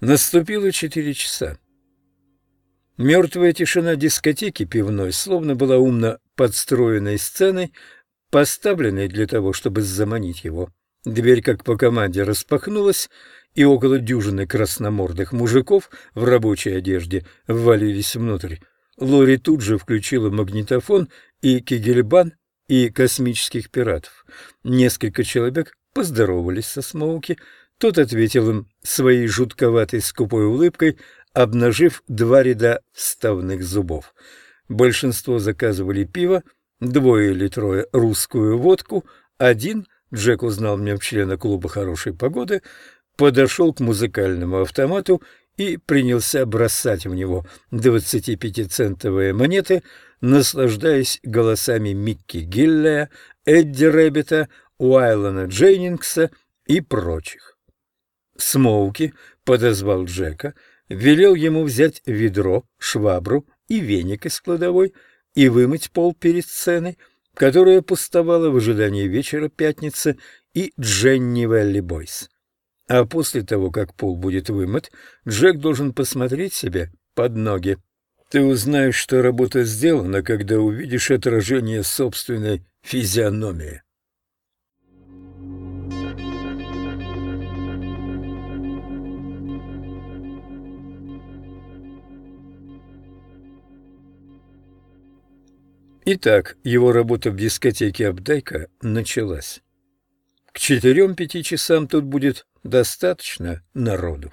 Наступило четыре часа. Мертвая тишина дискотеки пивной словно была умно подстроенной сценой, поставленной для того, чтобы заманить его. Дверь, как по команде, распахнулась, и около дюжины красномордых мужиков в рабочей одежде ввалились внутрь. Лори тут же включила магнитофон и кегельбан, и космических пиратов. Несколько человек поздоровались со Смоуки, тот ответил им своей жутковатой скупой улыбкой, обнажив два ряда вставных зубов. Большинство заказывали пиво, двое или трое русскую водку, один, Джек узнал мне члена клуба хорошей погоды, подошел к музыкальному автомату и принялся бросать в него 25-центовые монеты, наслаждаясь голосами Микки Гиллея, Эдди Рэббита, Уайлона Дженнингса и прочих. Смоуки подозвал Джека, велел ему взять ведро, швабру и веник из кладовой и вымыть пол перед сценой, которая пустовала в ожидании вечера пятницы и Дженни Велли Бойс. А после того, как пол будет вымыт, Джек должен посмотреть себе под ноги. Ты узнаешь, что работа сделана, когда увидишь отражение собственной физиономии. Итак, его работа в дискотеке Абдайка началась. К четырем-пяти часам тут будет достаточно народу.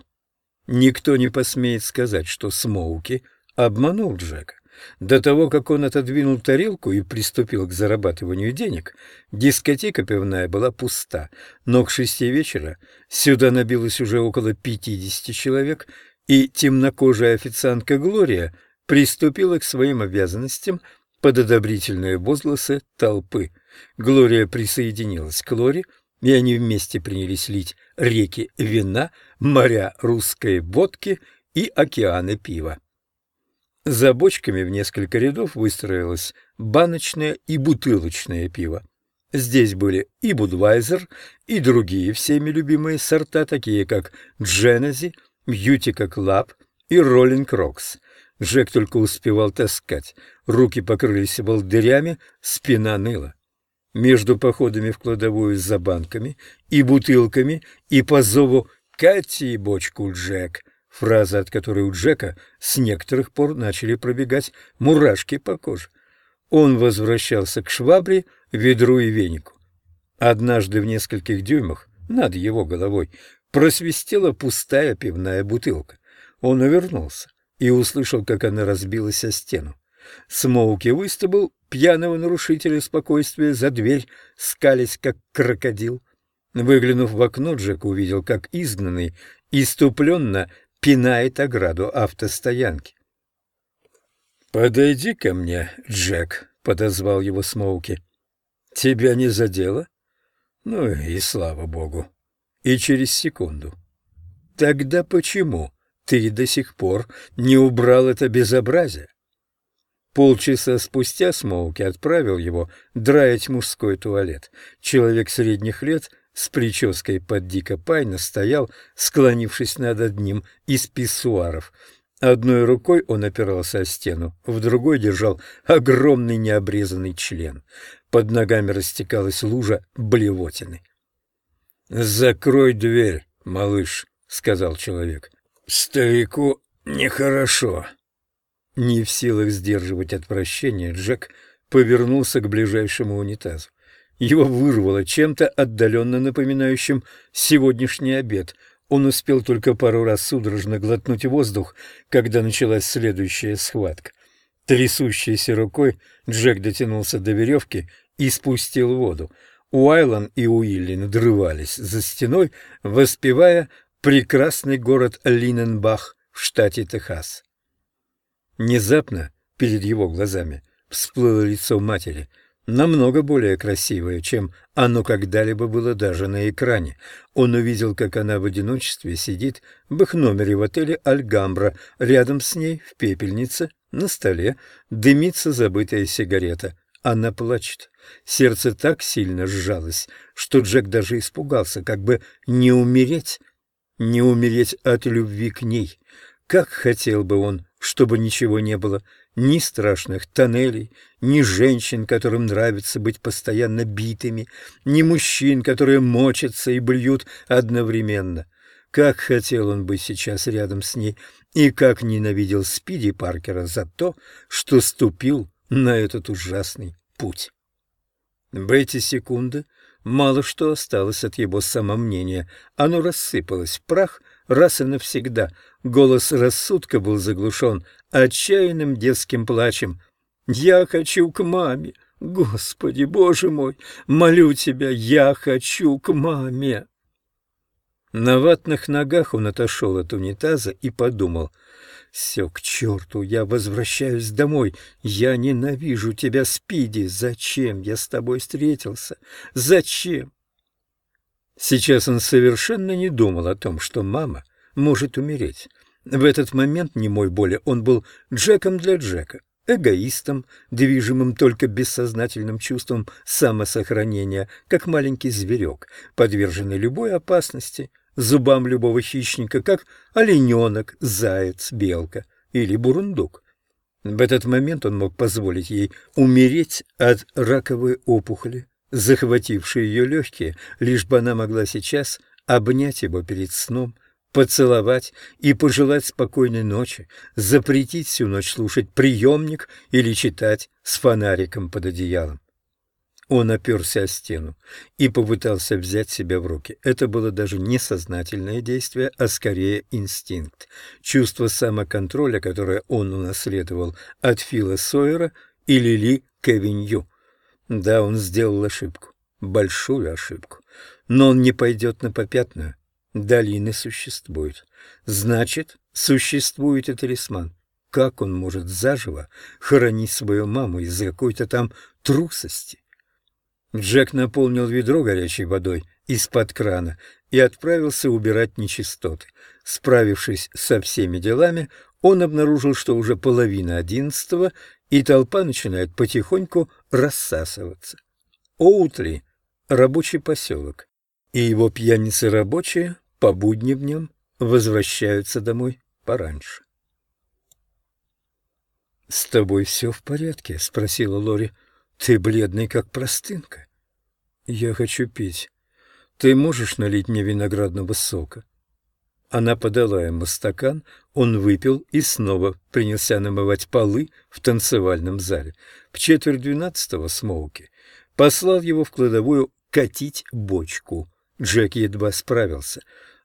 Никто не посмеет сказать, что Смоуки обманул Джека. До того, как он отодвинул тарелку и приступил к зарабатыванию денег, дискотека пивная была пуста, но к шести вечера сюда набилось уже около пятидесяти человек, и темнокожая официантка Глория приступила к своим обязанностям под одобрительные возгласы толпы. Глория присоединилась к Лоре, и они вместе принялись лить реки вина, моря русской водки и океаны пива. За бочками в несколько рядов выстроилось баночное и бутылочное пиво. Здесь были и Будвайзер, и другие всеми любимые сорта, такие как Genesee, Utica Club и Rolling Rocks. Джек только успевал таскать. Руки покрылись волдырями, спина ныла. Между походами в кладовую за банками и бутылками и по зову «Кати бочку, Джек», фраза, от которой у Джека с некоторых пор начали пробегать мурашки по коже. Он возвращался к швабре, ведру и венику. Однажды в нескольких дюймах над его головой просвистела пустая пивная бутылка. Он увернулся и услышал, как она разбилась о стену. Смоуки выставил пьяного нарушителя спокойствия за дверь, скались, как крокодил. Выглянув в окно, Джек увидел, как изгнанный иступленно пинает ограду автостоянки. «Подойди ко мне, Джек», — подозвал его Смоуки. «Тебя не задело?» «Ну и слава богу». И через секунду. «Тогда почему?» Ты до сих пор не убрал это безобразие. Полчаса спустя Смоуки отправил его драить мужской туалет. Человек средних лет с прической под дико пайна стоял, склонившись над одним из писсуаров. Одной рукой он опирался о стену, в другой держал огромный необрезанный член. Под ногами растекалась лужа блевотины. «Закрой дверь, малыш», — сказал человек. Старику нехорошо. Не в силах сдерживать отвращение, Джек повернулся к ближайшему унитазу. Его вырвало чем-то отдаленно напоминающим сегодняшний обед. Он успел только пару раз судорожно глотнуть воздух, когда началась следующая схватка. Трясущейся рукой Джек дотянулся до веревки и спустил воду. Уайлан и Уилли надрывались за стеной, воспевая прекрасный город Линенбах в штате Техас. Внезапно перед его глазами всплыло лицо матери, намного более красивое, чем оно когда-либо было даже на экране. Он увидел, как она в одиночестве сидит в их номере в отеле «Альгамбра», рядом с ней, в пепельнице, на столе, дымится забытая сигарета. Она плачет. Сердце так сильно сжалось, что Джек даже испугался, как бы не умереть не умереть от любви к ней. Как хотел бы он, чтобы ничего не было, ни страшных тоннелей, ни женщин, которым нравится быть постоянно битыми, ни мужчин, которые мочатся и блюют одновременно. Как хотел он быть сейчас рядом с ней, и как ненавидел Спиди Паркера за то, что ступил на этот ужасный путь. В эти секунды мало что осталось от его самомнения. Оно рассыпалось в прах раз и навсегда. Голос рассудка был заглушен отчаянным детским плачем. «Я хочу к маме! Господи, Боже мой! Молю тебя, я хочу к маме!» На ватных ногах он отошел от унитаза и подумал. «Все к черту, я возвращаюсь домой. Я ненавижу тебя, Спиди. Зачем я с тобой встретился? Зачем?» Сейчас он совершенно не думал о том, что мама может умереть. В этот момент немой боли он был Джеком для Джека, эгоистом, движимым только бессознательным чувством самосохранения, как маленький зверек, подверженный любой опасности – зубам любого хищника, как олененок, заяц, белка или бурундук. В этот момент он мог позволить ей умереть от раковой опухоли, захватившей ее легкие, лишь бы она могла сейчас обнять его перед сном, поцеловать и пожелать спокойной ночи, запретить всю ночь слушать приемник или читать с фонариком под одеялом. Он оперся о стену и попытался взять себя в руки. Это было даже не сознательное действие, а скорее инстинкт. Чувство самоконтроля, которое он унаследовал от Фила Сойера и Лили Кевинью. Да, он сделал ошибку, большую ошибку, но он не пойдет на попятную. Долины существуют. Значит, существует и талисман. Как он может заживо хоронить свою маму из-за какой-то там трусости? Джек наполнил ведро горячей водой из-под крана и отправился убирать нечистоты. Справившись со всеми делами, он обнаружил, что уже половина одиннадцатого, и толпа начинает потихоньку рассасываться. Оутли — рабочий поселок, и его пьяницы-рабочие по будням дням возвращаются домой пораньше. — С тобой все в порядке? — спросила Лори. — Ты бледный, как простынка. «Я хочу пить. Ты можешь налить мне виноградного сока?» Она подала ему стакан, он выпил и снова принялся намывать полы в танцевальном зале. В четверть двенадцатого Смоуки послал его в кладовую катить бочку. Джек едва справился,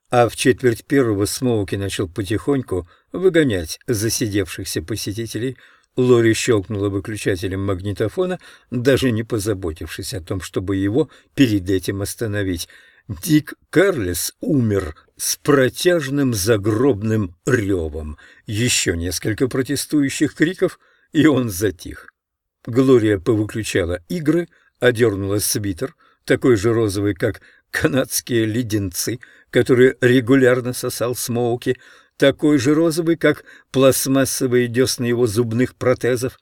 а в четверть первого Смоуки начал потихоньку выгонять засидевшихся посетителей Лори щелкнула выключателем магнитофона, даже не позаботившись о том, чтобы его перед этим остановить. Дик Карлес умер с протяжным загробным ревом. Еще несколько протестующих криков, и он затих. Глория повыключала игры, одернула свитер, такой же розовый, как канадские леденцы, которые регулярно сосал Смоуки, такой же розовый, как пластмассовые десны его зубных протезов,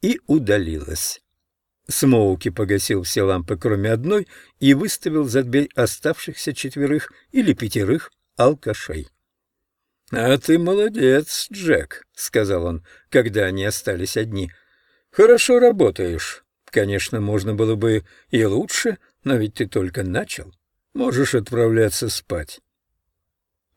и удалилась. Смоуки погасил все лампы, кроме одной, и выставил за дверь оставшихся четверых или пятерых алкашей. — А ты молодец, Джек, — сказал он, когда они остались одни. — Хорошо работаешь. Конечно, можно было бы и лучше, но ведь ты только начал. Можешь отправляться спать.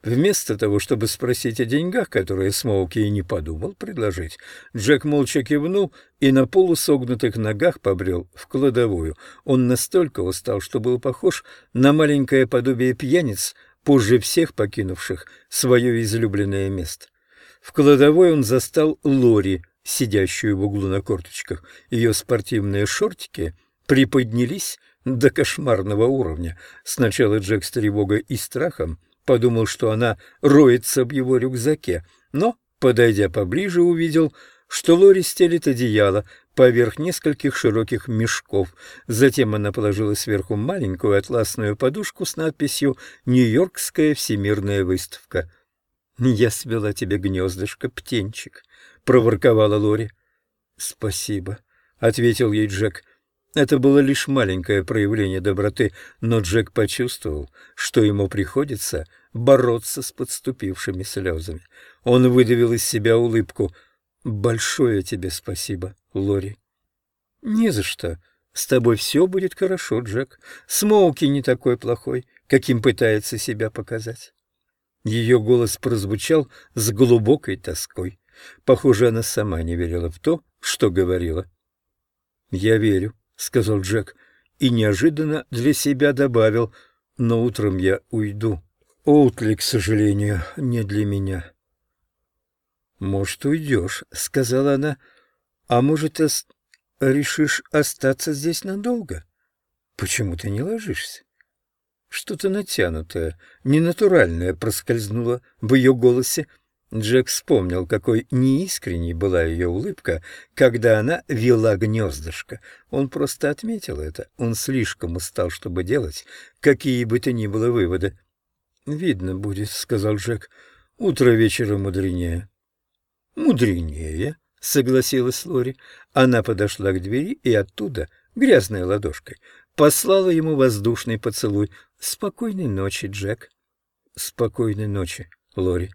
Вместо того, чтобы спросить о деньгах, которые Смоуки и не подумал предложить, Джек молча кивнул и на полусогнутых ногах побрел в кладовую. Он настолько устал, что был похож на маленькое подобие пьяниц, позже всех покинувших свое излюбленное место. В кладовой он застал Лори, сидящую в углу на корточках. Ее спортивные шортики приподнялись до кошмарного уровня. Сначала Джек с тревогой и страхом подумал, что она роется в его рюкзаке, но, подойдя поближе, увидел, что Лори стелит одеяло поверх нескольких широких мешков. Затем она положила сверху маленькую атласную подушку с надписью «Нью-Йоркская всемирная выставка». «Я свела тебе гнездышко, птенчик», — проворковала Лори. «Спасибо», — ответил ей Джек. Это было лишь маленькое проявление доброты, но Джек почувствовал, что ему приходится бороться с подступившими слезами. Он выдавил из себя улыбку. «Большое тебе спасибо, Лори». «Не за что. С тобой все будет хорошо, Джек. Смоуки не такой плохой, каким пытается себя показать». Ее голос прозвучал с глубокой тоской. Похоже, она сама не верила в то, что говорила. «Я верю», — сказал Джек, и неожиданно для себя добавил, «но утром я уйду. Оутли, к сожалению, не для меня». «Может, уйдешь», — сказала она, — «а может, ос... решишь остаться здесь надолго? Почему ты не ложишься?» Что-то натянутое, ненатуральное проскользнуло в ее голосе. Джек вспомнил, какой неискренней была ее улыбка, когда она вела гнездышко. Он просто отметил это. Он слишком устал, чтобы делать какие бы то ни было выводы. «Видно будет», — сказал Джек. «Утро вечера мудренее». «Мудренее», — согласилась Лори. Она подошла к двери и оттуда, грязной ладошкой, послала ему воздушный поцелуй. «Спокойной ночи, Джек». «Спокойной ночи, Лори».